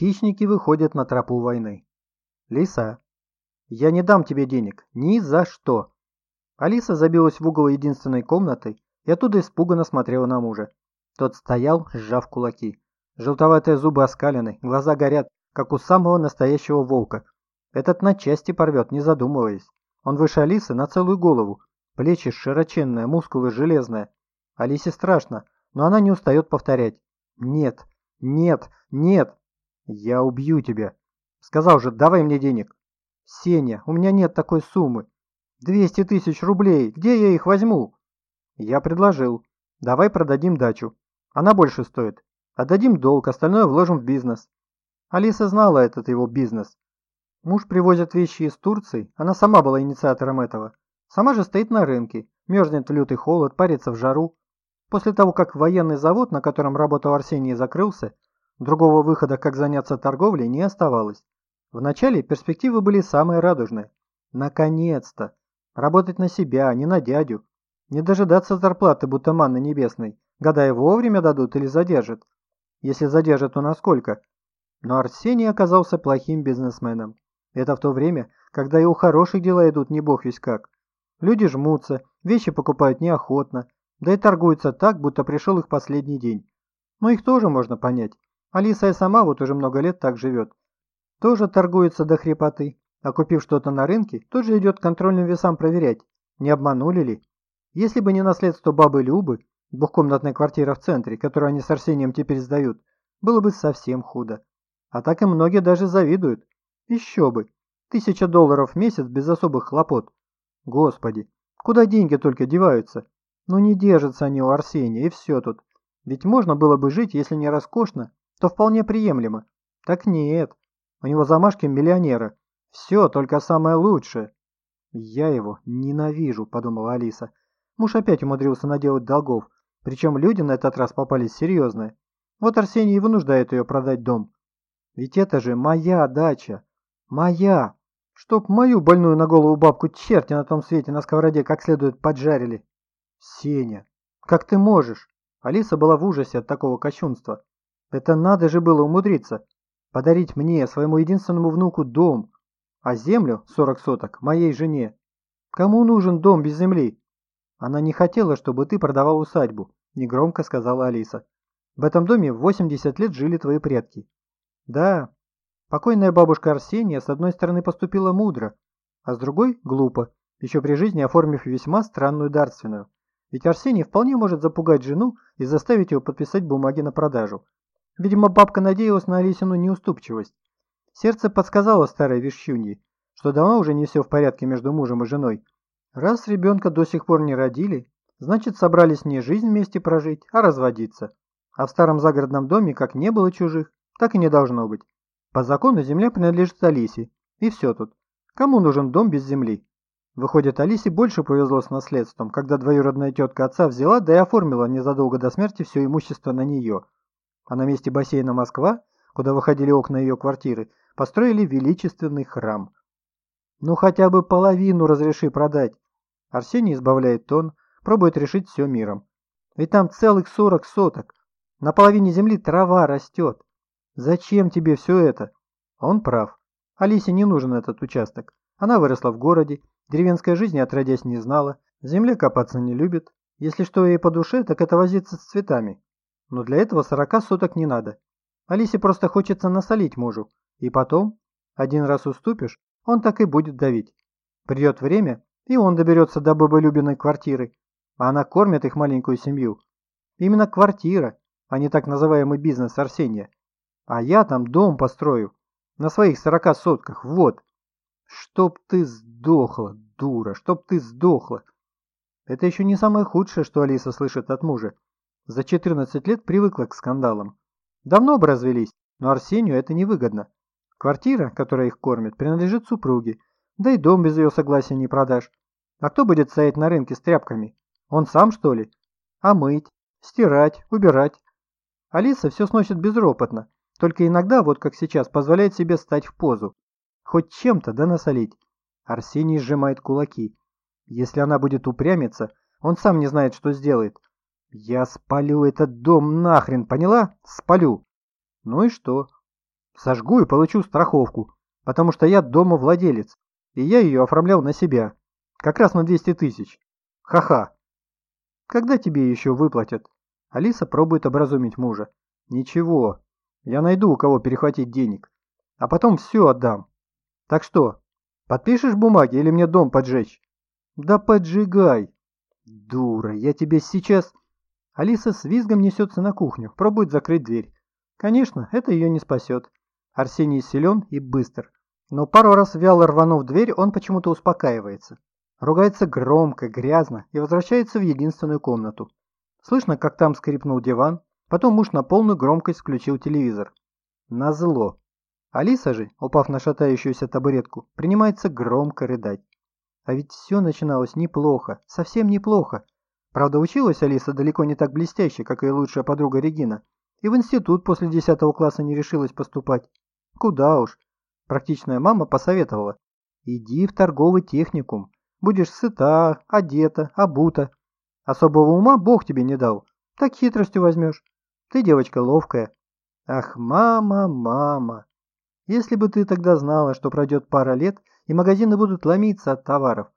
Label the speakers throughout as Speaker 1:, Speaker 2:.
Speaker 1: Хищники выходят на тропу войны. Лиса. Я не дам тебе денег. Ни за что. Алиса забилась в угол единственной комнаты и оттуда испуганно смотрела на мужа. Тот стоял, сжав кулаки. Желтоватые зубы оскалены, глаза горят, как у самого настоящего волка. Этот на части порвет, не задумываясь. Он выше Алисы на целую голову. Плечи широченные, мускулы железные. Алисе страшно, но она не устает повторять. «Нет, нет, нет! Я убью тебя!» Сказал же, давай мне денег. «Сеня, у меня нет такой суммы. Двести тысяч рублей, где я их возьму?» Я предложил. «Давай продадим дачу. Она больше стоит. Отдадим долг, остальное вложим в бизнес». Алиса знала этот его бизнес. Муж привозит вещи из Турции, она сама была инициатором этого. Сама же стоит на рынке, мерзнет в лютый холод, парится в жару. После того, как военный завод, на котором работал Арсений, закрылся, другого выхода, как заняться торговлей, не оставалось. Вначале перспективы были самые радужные. Наконец-то! Работать на себя, а не на дядю. Не дожидаться зарплаты, будто манны небесной, гадая, вовремя дадут или задержат. Если задержат, то насколько? Но Арсений оказался плохим бизнесменом. Это в то время, когда и у хороших дела идут не бог весь как. Люди жмутся, вещи покупают неохотно, да и торгуются так, будто пришел их последний день. Но их тоже можно понять. Алиса и сама вот уже много лет так живет. Тоже торгуется до хрипоты, а купив что-то на рынке, тут же идет контрольным весам проверять, не обманули ли. Если бы не наследство бабы Любы, двухкомнатная квартира в центре, которую они с Арсением теперь сдают, было бы совсем худо. А так и многие даже завидуют. Еще бы. Тысяча долларов в месяц без особых хлопот. Господи, куда деньги только деваются? Ну не держатся они у Арсения, и все тут. Ведь можно было бы жить, если не роскошно, то вполне приемлемо. Так нет. У него замашки миллионера. Все, только самое лучшее. Я его ненавижу, подумала Алиса. Муж опять умудрился наделать долгов. Причем люди на этот раз попались серьезные. Вот Арсений и вынуждает ее продать дом. Ведь это же моя дача. Моя. Чтоб мою больную на голову бабку черти на том свете на сковороде как следует поджарили. Сеня, как ты можешь? Алиса была в ужасе от такого кощунства. Это надо же было умудриться. Подарить мне, своему единственному внуку, дом, а землю, 40 соток, моей жене. Кому нужен дом без земли? Она не хотела, чтобы ты продавал усадьбу, негромко сказала Алиса. В этом доме 80 лет жили твои предки. Да, покойная бабушка Арсения с одной стороны поступила мудро, а с другой – глупо, еще при жизни оформив весьма странную дарственную. Ведь Арсений вполне может запугать жену и заставить ее подписать бумаги на продажу. Видимо, бабка надеялась на Алисину неуступчивость. Сердце подсказало старой вещунье, что давно уже не все в порядке между мужем и женой. Раз ребенка до сих пор не родили, значит собрались не жизнь вместе прожить, а разводиться. А в старом загородном доме как не было чужих, так и не должно быть. По закону земля принадлежит Алисе, и все тут. Кому нужен дом без земли? Выходит, Алисе больше повезло с наследством, когда двоюродная тетка отца взяла, да и оформила незадолго до смерти все имущество на нее. А на месте бассейна Москва, куда выходили окна ее квартиры, построили величественный храм. Ну хотя бы половину разреши продать. Арсений избавляет тон, пробует решить все миром. Ведь там целых сорок соток. На половине земли трава растет. Зачем тебе все это? Он прав. Алисе не нужен этот участок. Она выросла в городе, деревенской жизни отродясь не знала, земле копаться не любит. Если что ей по душе, так это возиться с цветами. Но для этого сорока соток не надо. Алисе просто хочется насолить мужу. И потом, один раз уступишь, он так и будет давить. Придет время, и он доберется до баболюбиной квартиры, а она кормит их маленькую семью. Именно квартира, а не так называемый бизнес Арсения. А я там дом построю. На своих сорока сотках, вот. Чтоб ты сдохла, дура, чтоб ты сдохла. Это еще не самое худшее, что Алиса слышит от мужа. За 14 лет привыкла к скандалам. Давно бы развелись, но Арсению это невыгодно. Квартира, которая их кормит, принадлежит супруге, да и дом без ее согласия не продашь. А кто будет стоять на рынке с тряпками? Он сам, что ли? А мыть, стирать, убирать? Алиса все сносит безропотно, только иногда, вот как сейчас, позволяет себе стать в позу. Хоть чем-то да насолить. Арсений сжимает кулаки. Если она будет упрямиться, он сам не знает, что сделает. Я спалю этот дом нахрен, поняла? Спалю. Ну и что? Сожгу и получу страховку, потому что я дома владелец, и я ее оформлял на себя. Как раз на 200 тысяч. Ха-ха. Когда тебе еще выплатят? Алиса пробует образумить мужа. Ничего, я найду у кого перехватить денег. А потом все отдам. Так что, подпишешь бумаги или мне дом поджечь? Да поджигай. Дура, я тебе сейчас... Алиса с визгом несется на кухню, пробует закрыть дверь. Конечно, это ее не спасет. Арсений силен и быстр. Но пару раз вяло рванув дверь, он почему-то успокаивается. Ругается громко, грязно и возвращается в единственную комнату. Слышно, как там скрипнул диван, потом муж на полную громкость включил телевизор. Назло. Алиса же, упав на шатающуюся табуретку, принимается громко рыдать. А ведь все начиналось неплохо, совсем неплохо. Правда, училась Алиса далеко не так блестяще, как ее лучшая подруга Регина, и в институт после 10 класса не решилась поступать. Куда уж. Практичная мама посоветовала. Иди в торговый техникум. Будешь сыта, одета, обута. Особого ума Бог тебе не дал. Так хитростью возьмешь. Ты девочка ловкая. Ах, мама, мама. Если бы ты тогда знала, что пройдет пара лет, и магазины будут ломиться от товаров,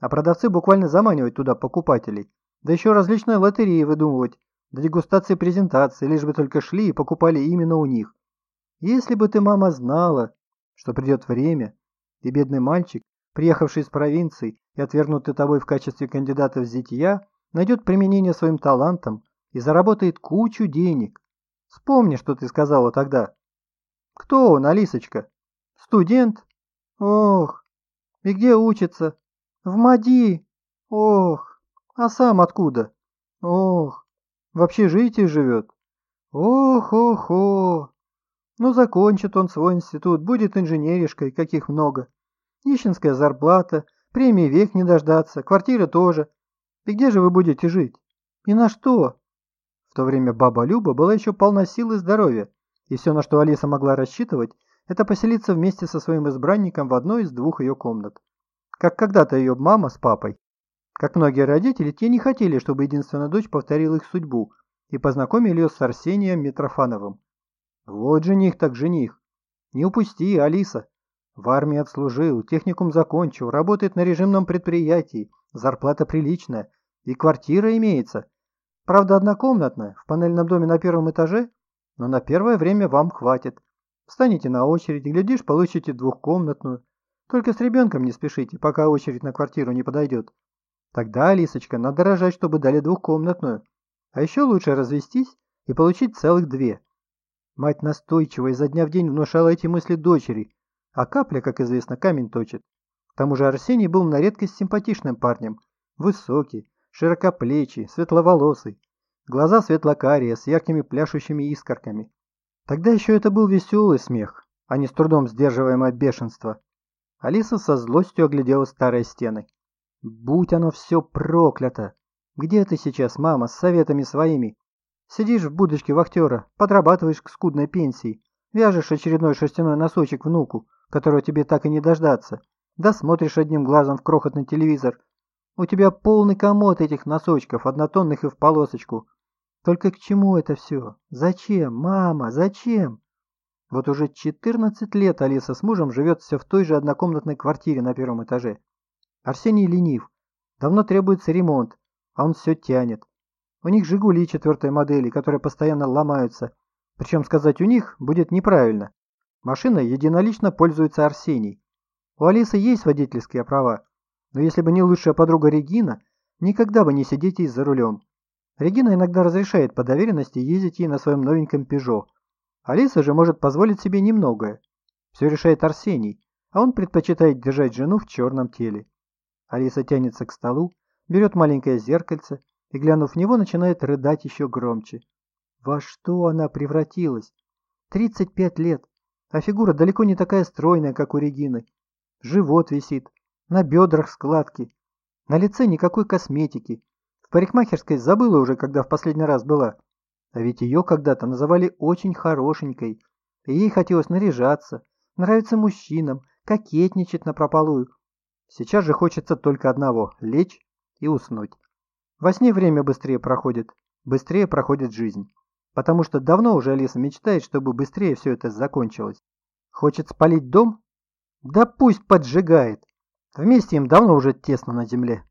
Speaker 1: а продавцы буквально заманивать туда покупателей, да еще различные лотереи выдумывать, до дегустации презентации, лишь бы только шли и покупали именно у них. Если бы ты, мама, знала, что придет время, и бедный мальчик, приехавший из провинции и отвергнутый тобой в качестве кандидата в зятья, найдет применение своим талантам и заработает кучу денег. Вспомни, что ты сказала тогда. Кто он, Алисочка? Студент? Ох, и где учится? В МАДИ. Ох, а сам откуда? Ох, в общежитии живет. Ох, ох, ох. Ну, закончит он свой институт, будет инженеришкой, каких много. Нищенская зарплата, премии век не дождаться, квартира тоже. И где же вы будете жить? И на что? В то время баба Люба была еще полна сил и здоровья, и все, на что Алиса могла рассчитывать, это поселиться вместе со своим избранником в одной из двух ее комнат. Как когда-то ее мама с папой. Как многие родители, те не хотели, чтобы единственная дочь повторила их судьбу и познакомили ее с Арсением Митрофановым. Вот жених так жених. Не упусти, Алиса. В армии отслужил, техникум закончил, работает на режимном предприятии, зарплата приличная и квартира имеется. Правда, однокомнатная, в панельном доме на первом этаже, но на первое время вам хватит. Встанете на очередь, глядишь, получите двухкомнатную. Только с ребенком не спешите, пока очередь на квартиру не подойдет. Тогда, Алисочка, надо рожать, чтобы дали двухкомнатную. А еще лучше развестись и получить целых две. Мать настойчиво изо дня в день внушала эти мысли дочери, а капля, как известно, камень точит. К тому же Арсений был на редкость симпатичным парнем. Высокий, широкоплечий, светловолосый. Глаза светлокарие, с яркими пляшущими искорками. Тогда еще это был веселый смех, а не с трудом сдерживаемое бешенство. Алиса со злостью оглядела старые стены. «Будь оно все проклято! Где ты сейчас, мама, с советами своими? Сидишь в будочке вахтера, подрабатываешь к скудной пенсии, вяжешь очередной шерстяной носочек внуку, которого тебе так и не дождаться, да смотришь одним глазом в крохотный телевизор. У тебя полный комод этих носочков, однотонных и в полосочку, только к чему это все? Зачем, мама, зачем? Вот уже 14 лет Алиса с мужем живет все в той же однокомнатной квартире на первом этаже. Арсений ленив. Давно требуется ремонт, а он все тянет. У них «Жигули» четвертой модели, которые постоянно ломаются. Причем сказать «у них» будет неправильно. Машиной единолично пользуется Арсений. У Алисы есть водительские права, но если бы не лучшая подруга Регина, никогда бы не сидеть ей за рулем. Регина иногда разрешает по доверенности ездить ей на своем новеньком «Пежо». Алиса же может позволить себе немногое. Все решает Арсений, а он предпочитает держать жену в черном теле. Алиса тянется к столу, берет маленькое зеркальце и, глянув в него, начинает рыдать еще громче. Во что она превратилась? 35 лет, а фигура далеко не такая стройная, как у Регины. Живот висит, на бедрах складки, на лице никакой косметики, парикмахерской забыла уже, когда в последний раз была. А ведь ее когда-то называли очень хорошенькой. И ей хотелось наряжаться, нравиться мужчинам, кокетничать напропалую. Сейчас же хочется только одного – лечь и уснуть. Во сне время быстрее проходит, быстрее проходит жизнь. Потому что давно уже Алиса мечтает, чтобы быстрее все это закончилось. Хочет спалить дом? Да пусть поджигает. Вместе им давно уже тесно на земле.